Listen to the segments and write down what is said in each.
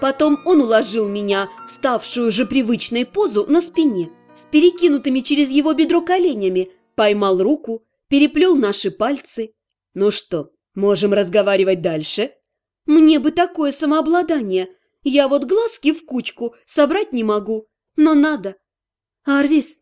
Потом он уложил меня в ставшую же привычной позу на спине, с перекинутыми через его бедро коленями, поймал руку, переплел наши пальцы. «Ну что, можем разговаривать дальше?» «Мне бы такое самообладание. Я вот глазки в кучку собрать не могу, но надо». «Арвис,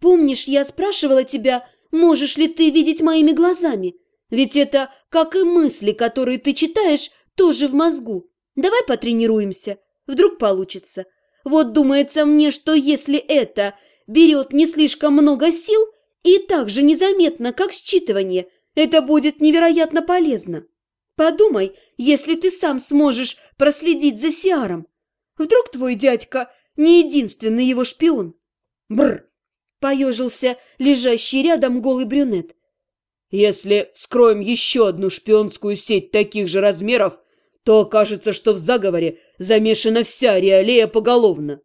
помнишь, я спрашивала тебя, можешь ли ты видеть моими глазами? Ведь это, как и мысли, которые ты читаешь, тоже в мозгу. Давай потренируемся, вдруг получится. Вот думается мне, что если это берет не слишком много сил и так же незаметно, как считывание, это будет невероятно полезно. Подумай, если ты сам сможешь проследить за Сиаром. Вдруг твой дядька не единственный его шпион? Бр! Поежился лежащий рядом голый брюнет. Если вскроем еще одну шпионскую сеть таких же размеров, то окажется, что в заговоре замешана вся реалея поголовно.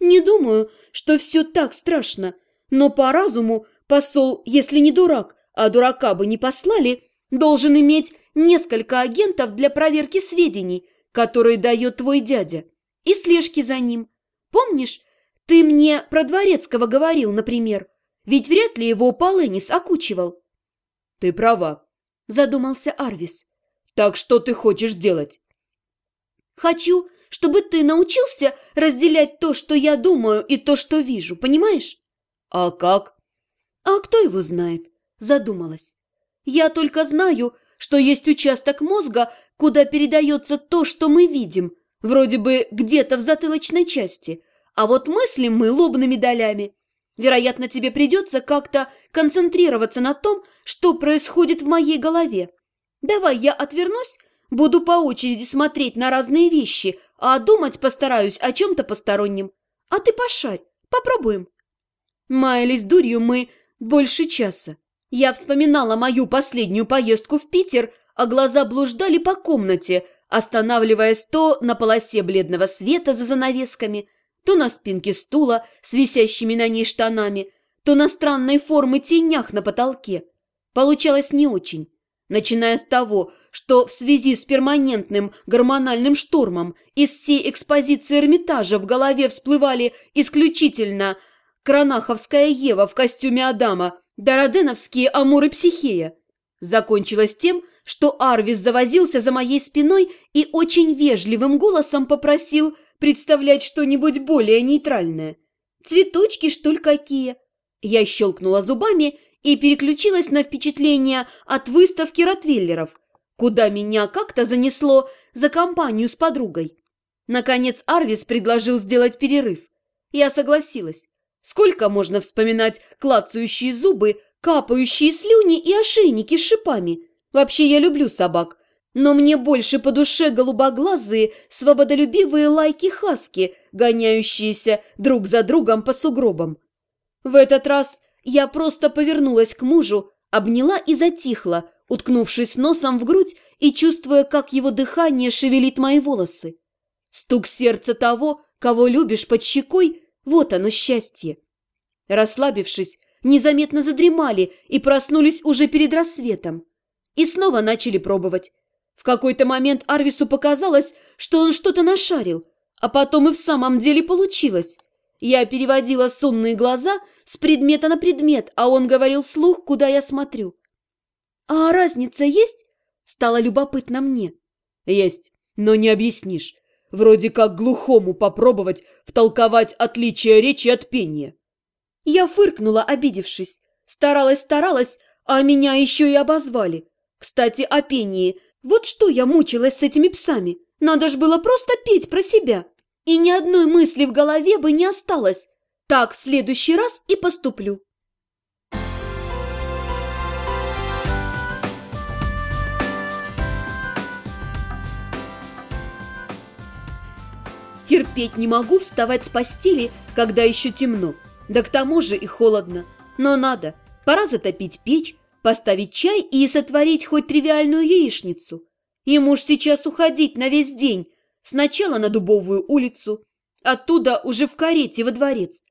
Не думаю, что все так страшно, но по разуму посол, если не дурак, а дурака бы не послали, должен иметь несколько агентов для проверки сведений, которые дает твой дядя, и слежки за ним. Помнишь, ты мне про Дворецкого говорил, например, ведь вряд ли его Поленис окучивал. Ты права, задумался Арвис. Так что ты хочешь делать? Хочу, чтобы ты научился разделять то, что я думаю, и то, что вижу, понимаешь? А как? А кто его знает? Задумалась. Я только знаю, что есть участок мозга, куда передается то, что мы видим, вроде бы где-то в затылочной части, а вот мыслим мы лобными долями. Вероятно, тебе придется как-то концентрироваться на том, что происходит в моей голове. Давай я отвернусь, буду по очереди смотреть на разные вещи, а думать постараюсь о чем-то постороннем. А ты пошарь, попробуем. Маялись дурью мы больше часа. Я вспоминала мою последнюю поездку в Питер, а глаза блуждали по комнате, останавливаясь то на полосе бледного света за занавесками, то на спинке стула с висящими на ней штанами, то на странной формы тенях на потолке. Получалось не очень. Начиная с того, что в связи с перманентным гормональным штормом из всей экспозиции Эрмитажа в голове всплывали исключительно Кранаховская Ева в костюме Адама, Дороденовские Амуры Психея. Закончилось тем, что Арвис завозился за моей спиной и очень вежливым голосом попросил представлять что-нибудь более нейтральное. «Цветочки, что ли, какие?» Я щелкнула зубами и переключилась на впечатление от выставки ротвейлеров, куда меня как-то занесло за компанию с подругой. Наконец Арвис предложил сделать перерыв. Я согласилась. Сколько можно вспоминать клацающие зубы, капающие слюни и ошейники с шипами? Вообще я люблю собак, но мне больше по душе голубоглазые, свободолюбивые лайки-хаски, гоняющиеся друг за другом по сугробам. В этот раз я просто повернулась к мужу, обняла и затихла, уткнувшись носом в грудь и чувствуя, как его дыхание шевелит мои волосы. Стук сердца того, кого любишь под щекой, вот оно счастье. Расслабившись, незаметно задремали и проснулись уже перед рассветом. И снова начали пробовать. В какой-то момент Арвису показалось, что он что-то нашарил, а потом и в самом деле получилось. Я переводила сонные глаза с предмета на предмет, а он говорил слух, куда я смотрю. «А разница есть?» – стало любопытно мне. «Есть, но не объяснишь. Вроде как глухому попробовать втолковать отличие речи от пения. Я фыркнула, обидевшись. Старалась-старалась, а меня еще и обозвали. Кстати, о пении. Вот что я мучилась с этими псами. Надо ж было просто петь про себя. И ни одной мысли в голове бы не осталось. Так в следующий раз и поступлю. Терпеть не могу вставать с постели, когда еще темно. Да к тому же и холодно. Но надо. Пора затопить печь, поставить чай и сотворить хоть тривиальную яичницу. Ему ж сейчас уходить на весь день. Сначала на Дубовую улицу, оттуда уже в карете во дворец.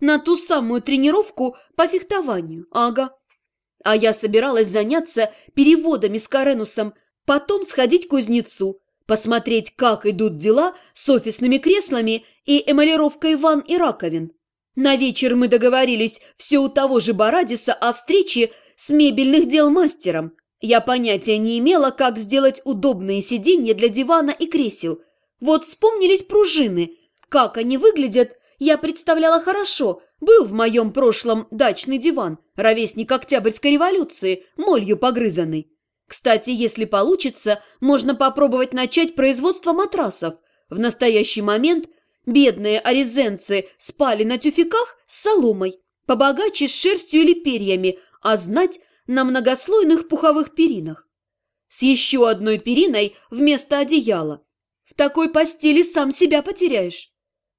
На ту самую тренировку по фехтованию, ага. А я собиралась заняться переводами с Каренусом, потом сходить к кузнецу, посмотреть, как идут дела с офисными креслами и эмалировкой ванн и раковин. На вечер мы договорились все у того же Барадиса о встрече с мебельных дел мастером. Я понятия не имела, как сделать удобные сиденья для дивана и кресел. Вот вспомнились пружины. Как они выглядят, я представляла хорошо. Был в моем прошлом дачный диван, ровесник Октябрьской революции, молью погрызанный. Кстати, если получится, можно попробовать начать производство матрасов. В настоящий момент бедные аризенцы спали на тюфяках с соломой, побогаче с шерстью или перьями, а знать на многослойных пуховых перинах. С еще одной периной вместо одеяла. В такой постели сам себя потеряешь.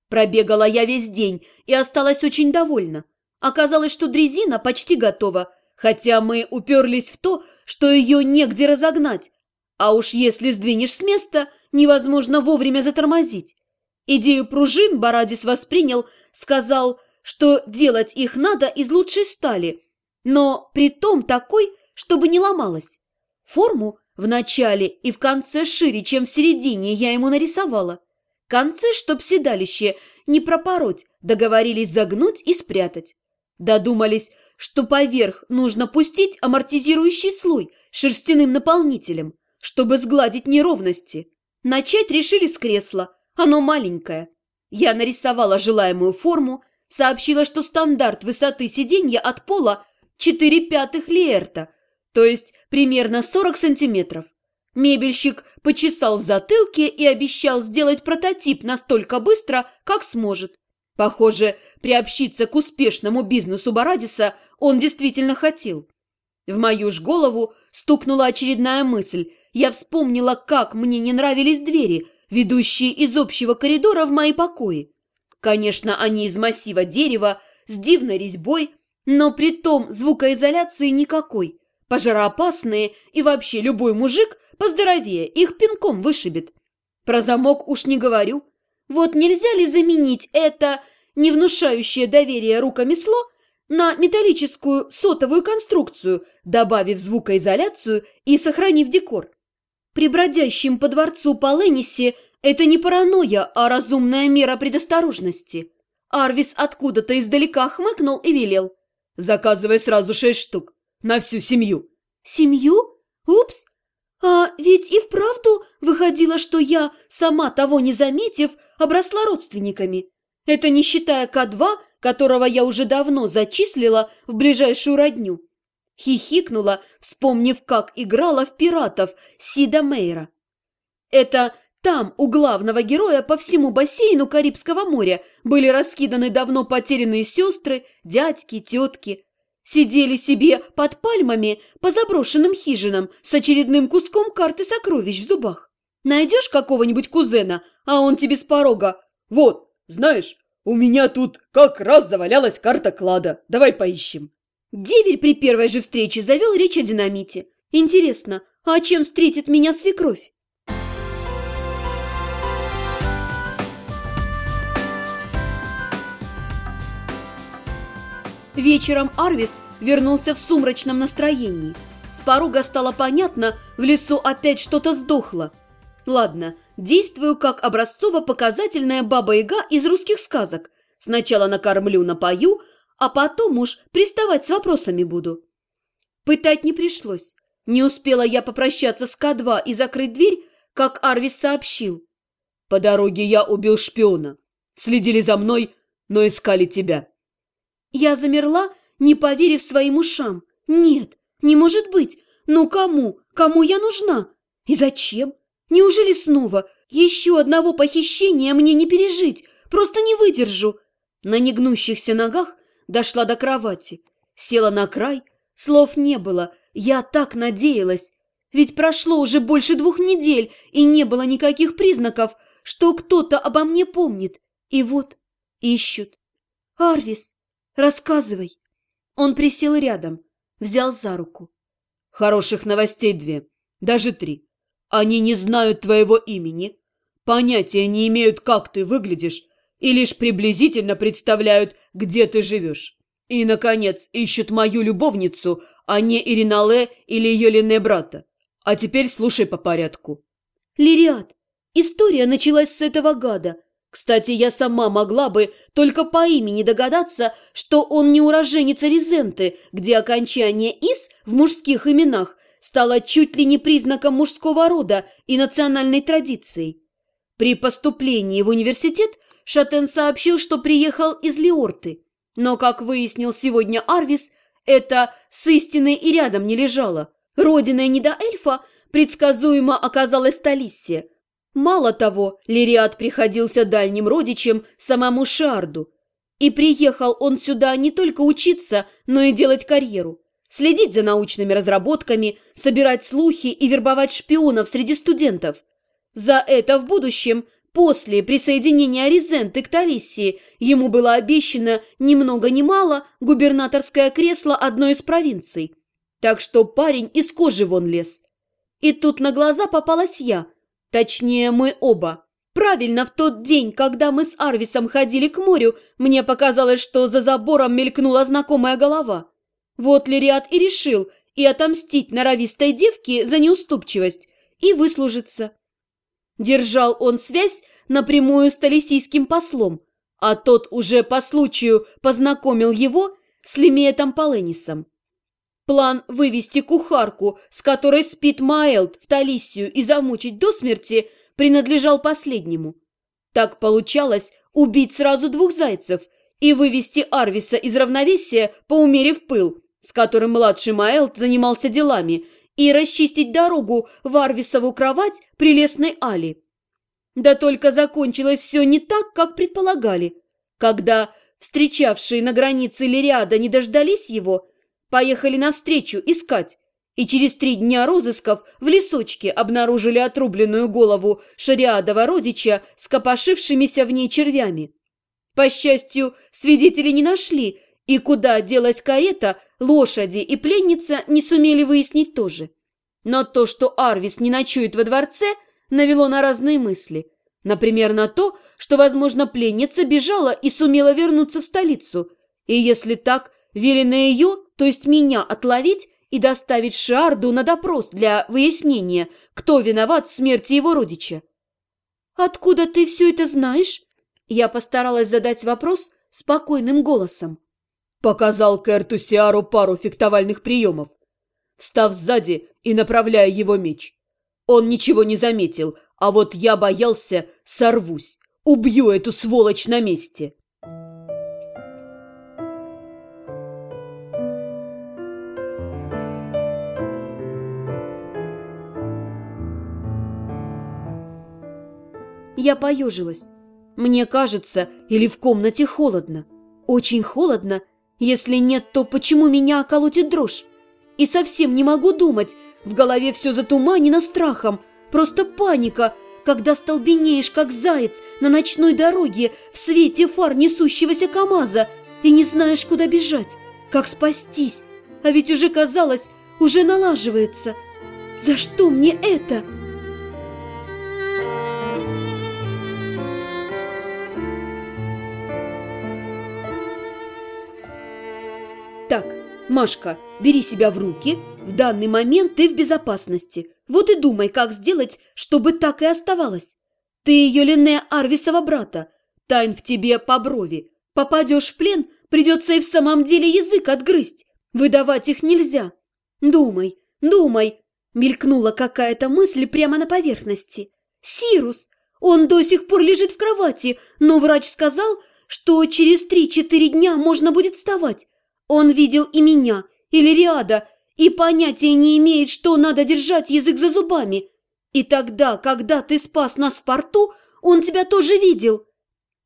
Пробегала я весь день и осталась очень довольна. Оказалось, что дрезина почти готова, хотя мы уперлись в то, что ее негде разогнать. А уж если сдвинешь с места, невозможно вовремя затормозить. Идею пружин Барадис воспринял, сказал, что делать их надо из лучшей стали, но при том такой, чтобы не ломалась. Форму в начале и в конце шире, чем в середине, я ему нарисовала. Концы, чтоб седалище не пропороть, договорились загнуть и спрятать. Додумались, что поверх нужно пустить амортизирующий слой шерстяным наполнителем, чтобы сгладить неровности. Начать решили с кресла, оно маленькое. Я нарисовала желаемую форму, сообщила, что стандарт высоты сиденья от пола 4 пятых лиэрта, то есть примерно 40 сантиметров. Мебельщик почесал в затылке и обещал сделать прототип настолько быстро, как сможет. Похоже, приобщиться к успешному бизнесу Барадиса он действительно хотел. В мою ж голову стукнула очередная мысль. Я вспомнила, как мне не нравились двери, ведущие из общего коридора в мои покои. Конечно, они из массива дерева, с дивной резьбой, но при том звукоизоляции никакой. Пожароопасные и вообще любой мужик поздоровее их пинком вышибет. Про замок уж не говорю. Вот нельзя ли заменить это не внушающее доверие рукомесло на металлическую сотовую конструкцию, добавив звукоизоляцию и сохранив декор? При бродящем по дворцу Поленисе это не паранойя, а разумная мера предосторожности. Арвис откуда-то издалека хмыкнул и велел. «Заказывай сразу шесть штук. На всю семью. Семью? Упс! А ведь и вправду выходило, что я, сама того не заметив, обросла родственниками. Это не считая К2, которого я уже давно зачислила в ближайшую родню. Хихикнула, вспомнив, как играла в пиратов Сида Мейра. Это там у главного героя по всему бассейну Карибского моря были раскиданы давно потерянные сестры, дядьки, тетки. Сидели себе под пальмами по заброшенным хижинам с очередным куском карты сокровищ в зубах. Найдешь какого-нибудь кузена, а он тебе с порога. Вот, знаешь, у меня тут как раз завалялась карта клада. Давай поищем. Деверь при первой же встрече завел речь о динамите. Интересно, а чем встретит меня свекровь? Вечером Арвис вернулся в сумрачном настроении. С порога стало понятно, в лесу опять что-то сдохло. Ладно, действую как образцово-показательная баба-яга из русских сказок. Сначала накормлю, напою, а потом уж приставать с вопросами буду. Пытать не пришлось. Не успела я попрощаться с К2 и закрыть дверь, как Арвис сообщил. «По дороге я убил шпиона. Следили за мной, но искали тебя». Я замерла, не поверив своим ушам. Нет, не может быть. Ну кому? Кому я нужна? И зачем? Неужели снова? Еще одного похищения мне не пережить. Просто не выдержу. На негнущихся ногах дошла до кровати. Села на край. Слов не было. Я так надеялась. Ведь прошло уже больше двух недель, и не было никаких признаков, что кто-то обо мне помнит. И вот ищут. Арвис, Рассказывай. Он присел рядом, взял за руку. Хороших новостей две, даже три. Они не знают твоего имени, понятия не имеют, как ты выглядишь, и лишь приблизительно представляют, где ты живешь. И, наконец, ищут мою любовницу, а не Иринале или ее Лене брата. А теперь слушай по порядку. Лириад, История началась с этого гада. Кстати, я сама могла бы только по имени догадаться, что он не уроженец Резенты, где окончание «ис» в мужских именах стало чуть ли не признаком мужского рода и национальной традицией. При поступлении в университет Шатен сообщил, что приехал из Леорты. Но, как выяснил сегодня Арвис, это с истиной и рядом не лежало. Родиной недоэльфа предсказуемо оказалась Талиссия. Мало того, Лириад приходился дальним родичем самому Шарду. И приехал он сюда не только учиться, но и делать карьеру. Следить за научными разработками, собирать слухи и вербовать шпионов среди студентов. За это в будущем, после присоединения Резенты к Талиссии, ему было обещано ни много ни мало губернаторское кресло одной из провинций. Так что парень из кожи вон лез. И тут на глаза попалась я – Точнее, мы оба. Правильно, в тот день, когда мы с Арвисом ходили к морю, мне показалось, что за забором мелькнула знакомая голова. Вот Лириат и решил и отомстить норовистой девке за неуступчивость, и выслужиться. Держал он связь напрямую с талисийским послом, а тот уже по случаю познакомил его с Лемиетом Поленисом. План вывести кухарку, с которой спит Маэлд, в Талисию и замучить до смерти, принадлежал последнему. Так получалось убить сразу двух зайцев и вывести Арвиса из равновесия, поумерив пыл, с которым младший Маэлд занимался делами, и расчистить дорогу в Арвисову кровать прелестной Али. Да только закончилось все не так, как предполагали. Когда встречавшие на границе Лириада не дождались его, Поехали навстречу искать. И через три дня розысков в лесочке обнаружили отрубленную голову шариадова родича с копошившимися в ней червями. По счастью, свидетели не нашли, и куда делась карета, лошади и пленница не сумели выяснить тоже. Но то, что Арвис не ночует во дворце, навело на разные мысли. Например, на то, что, возможно, пленница бежала и сумела вернуться в столицу. И если так, велено ее то есть меня отловить и доставить Шарду на допрос для выяснения, кто виноват в смерти его родича. «Откуда ты все это знаешь?» Я постаралась задать вопрос спокойным голосом. Показал Керту Сиару пару фехтовальных приемов, встав сзади и направляя его меч. Он ничего не заметил, а вот я боялся, сорвусь, убью эту сволочь на месте. Я поежилась. Мне кажется, или в комнате холодно. Очень холодно. Если нет, то почему меня околотит дрожь? И совсем не могу думать. В голове все затуманено страхом. Просто паника, когда столбенеешь, как заяц, на ночной дороге в свете фар несущегося КамАЗа и не знаешь, куда бежать, как спастись. А ведь уже казалось, уже налаживается. За что мне это?» Машка, бери себя в руки. В данный момент ты в безопасности. Вот и думай, как сделать, чтобы так и оставалось. Ты ее Лене Арвисова брата. Тайн в тебе по брови. Попадешь в плен, придется и в самом деле язык отгрызть. Выдавать их нельзя. Думай, думай. Мелькнула какая-то мысль прямо на поверхности. Сирус! Он до сих пор лежит в кровати, но врач сказал, что через три-четыре дня можно будет вставать. Он видел и меня, и Лириада, и понятия не имеет, что надо держать язык за зубами. И тогда, когда ты спас нас в порту, он тебя тоже видел.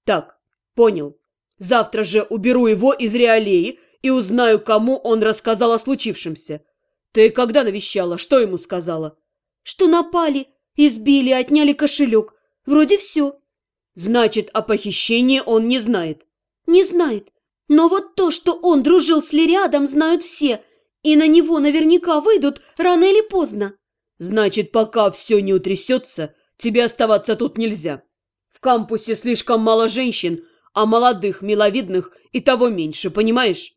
Так, понял. Завтра же уберу его из реалеи и узнаю, кому он рассказал о случившемся. Ты когда навещала? Что ему сказала? Что напали, избили, отняли кошелек. Вроде все. Значит, о похищении он не знает. Не знает. Но вот то, что он дружил с Лириадом, знают все, и на него наверняка выйдут рано или поздно. Значит, пока все не утрясется, тебе оставаться тут нельзя. В кампусе слишком мало женщин, а молодых, миловидных и того меньше, понимаешь?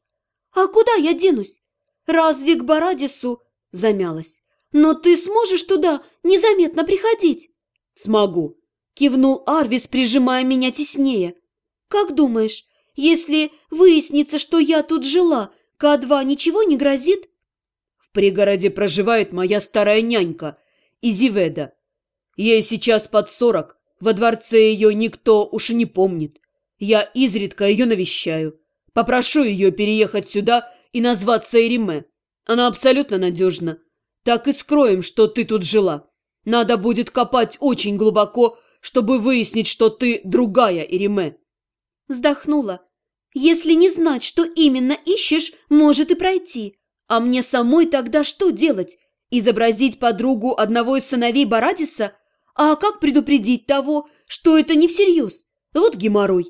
А куда я денусь? Разве к Барадису? Замялась. Но ты сможешь туда незаметно приходить? Смогу, кивнул Арвис, прижимая меня теснее. «Как думаешь, если выяснится, что я тут жила, К2 ничего не грозит?» «В пригороде проживает моя старая нянька, Изиведа. Ей сейчас под сорок, во дворце ее никто уж и не помнит. Я изредка ее навещаю. Попрошу ее переехать сюда и назваться Эриме. Она абсолютно надежна. Так и скроем, что ты тут жила. Надо будет копать очень глубоко, чтобы выяснить, что ты другая Ириме. Вздохнула. Если не знать, что именно ищешь, может и пройти. А мне самой тогда что делать? Изобразить подругу одного из сыновей Барадиса? А как предупредить того, что это не всерьез? Вот геморрой.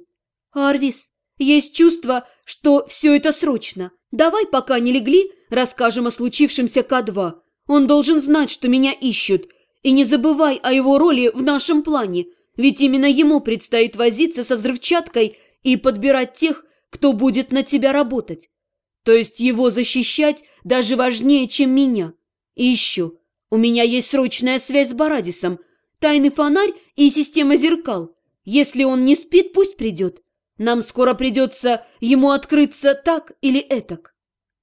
Арвис, есть чувство, что все это срочно. Давай, пока не легли, расскажем о случившемся К2. Он должен знать, что меня ищут, и не забывай о его роли в нашем плане, ведь именно ему предстоит возиться со взрывчаткой и подбирать тех, кто будет на тебя работать. То есть его защищать даже важнее, чем меня. И еще, у меня есть срочная связь с Барадисом, тайный фонарь и система зеркал. Если он не спит, пусть придет. Нам скоро придется ему открыться так или этак.